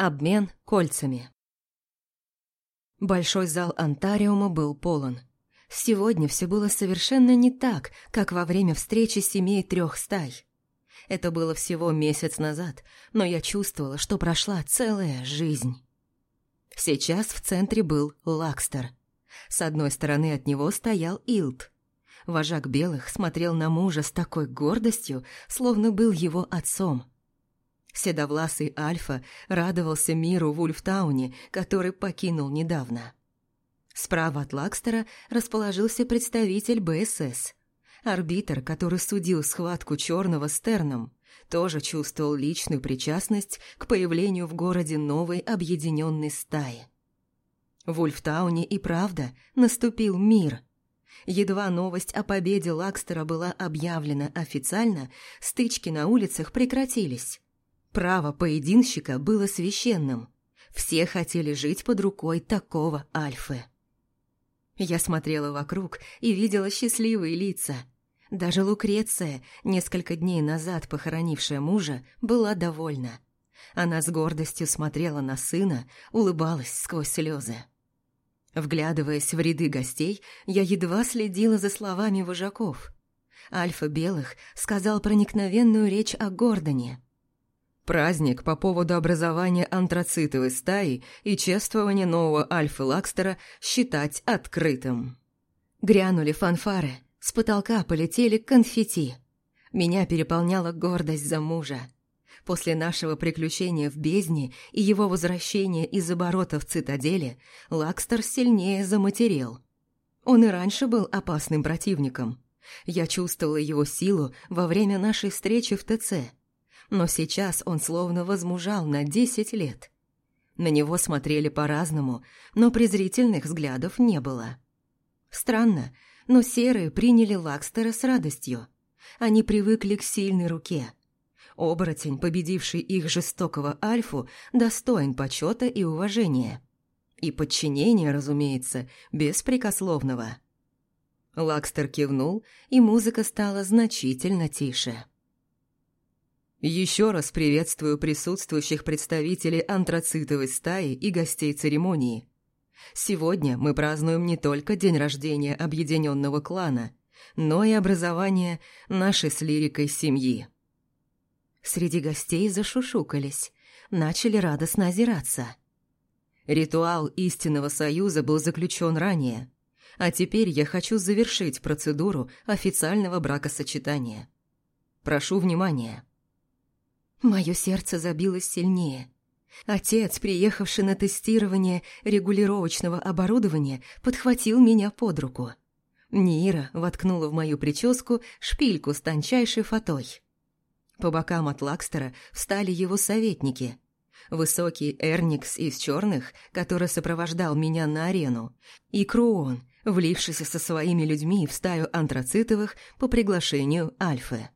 Обмен кольцами. Большой зал Антариума был полон. Сегодня все было совершенно не так, как во время встречи семей трех стай. Это было всего месяц назад, но я чувствовала, что прошла целая жизнь. Сейчас в центре был Лакстер. С одной стороны от него стоял Илт. Вожак белых смотрел на мужа с такой гордостью, словно был его отцом – Седовласый Альфа радовался миру в Ульфтауне, который покинул недавно. Справа от Лакстера расположился представитель БСС. Арбитр, который судил схватку черного с Терном, тоже чувствовал личную причастность к появлению в городе новой объединенной стаи. В Ульфтауне и правда наступил мир. Едва новость о победе Лакстера была объявлена официально, стычки на улицах прекратились. Право поединщика было священным. Все хотели жить под рукой такого Альфы. Я смотрела вокруг и видела счастливые лица. Даже Лукреция, несколько дней назад похоронившая мужа, была довольна. Она с гордостью смотрела на сына, улыбалась сквозь слезы. Вглядываясь в ряды гостей, я едва следила за словами вожаков. Альфа Белых сказал проникновенную речь о Гордоне – Праздник по поводу образования антрацитовой стаи и чествования нового Альфы Лакстера считать открытым. Грянули фанфары, с потолка полетели конфетти. Меня переполняла гордость за мужа. После нашего приключения в бездне и его возвращения из оборота в цитадели, Лакстер сильнее заматерел. Он и раньше был опасным противником. Я чувствовала его силу во время нашей встречи в ТЦ – но сейчас он словно возмужал на десять лет. На него смотрели по-разному, но презрительных взглядов не было. Странно, но серые приняли Лакстера с радостью. Они привыкли к сильной руке. Оборотень, победивший их жестокого Альфу, достоин почета и уважения. И подчинения, разумеется, беспрекословного. Лакстер кивнул, и музыка стала значительно тише. Еще раз приветствую присутствующих представителей антрацитовой стаи и гостей церемонии. Сегодня мы празднуем не только день рождения объединенного клана, но и образование нашей с лирикой семьи. Среди гостей зашушукались, начали радостно озираться. Ритуал истинного союза был заключен ранее, а теперь я хочу завершить процедуру официального бракосочетания. Прошу внимания. Мое сердце забилось сильнее. Отец, приехавший на тестирование регулировочного оборудования, подхватил меня под руку. Нира воткнула в мою прическу шпильку с тончайшей фатой. По бокам от Лакстера встали его советники. Высокий Эрникс из черных, который сопровождал меня на арену, и Круон, влившийся со своими людьми в стаю антрацитовых по приглашению Альфы.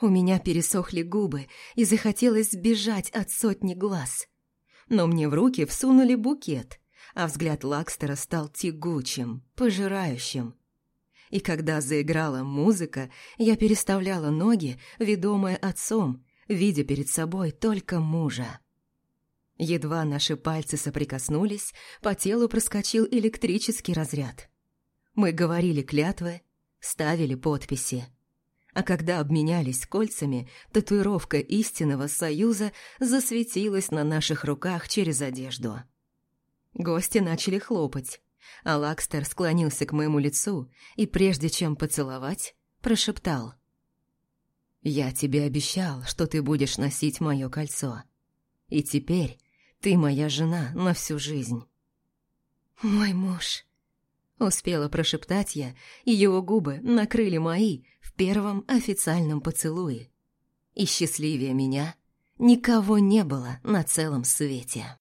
У меня пересохли губы и захотелось сбежать от сотни глаз. Но мне в руки всунули букет, а взгляд Лакстера стал тягучим, пожирающим. И когда заиграла музыка, я переставляла ноги, ведомая отцом, видя перед собой только мужа. Едва наши пальцы соприкоснулись, по телу проскочил электрический разряд. Мы говорили клятвы, ставили подписи. А когда обменялись кольцами, татуировка истинного союза засветилась на наших руках через одежду. Гости начали хлопать, а Лакстер склонился к моему лицу и, прежде чем поцеловать, прошептал. «Я тебе обещал, что ты будешь носить мое кольцо. И теперь ты моя жена на всю жизнь». «Мой муж», — успела прошептать я, и его губы накрыли мои, первом официальном поцелуе. И счастливее меня никого не было на целом свете.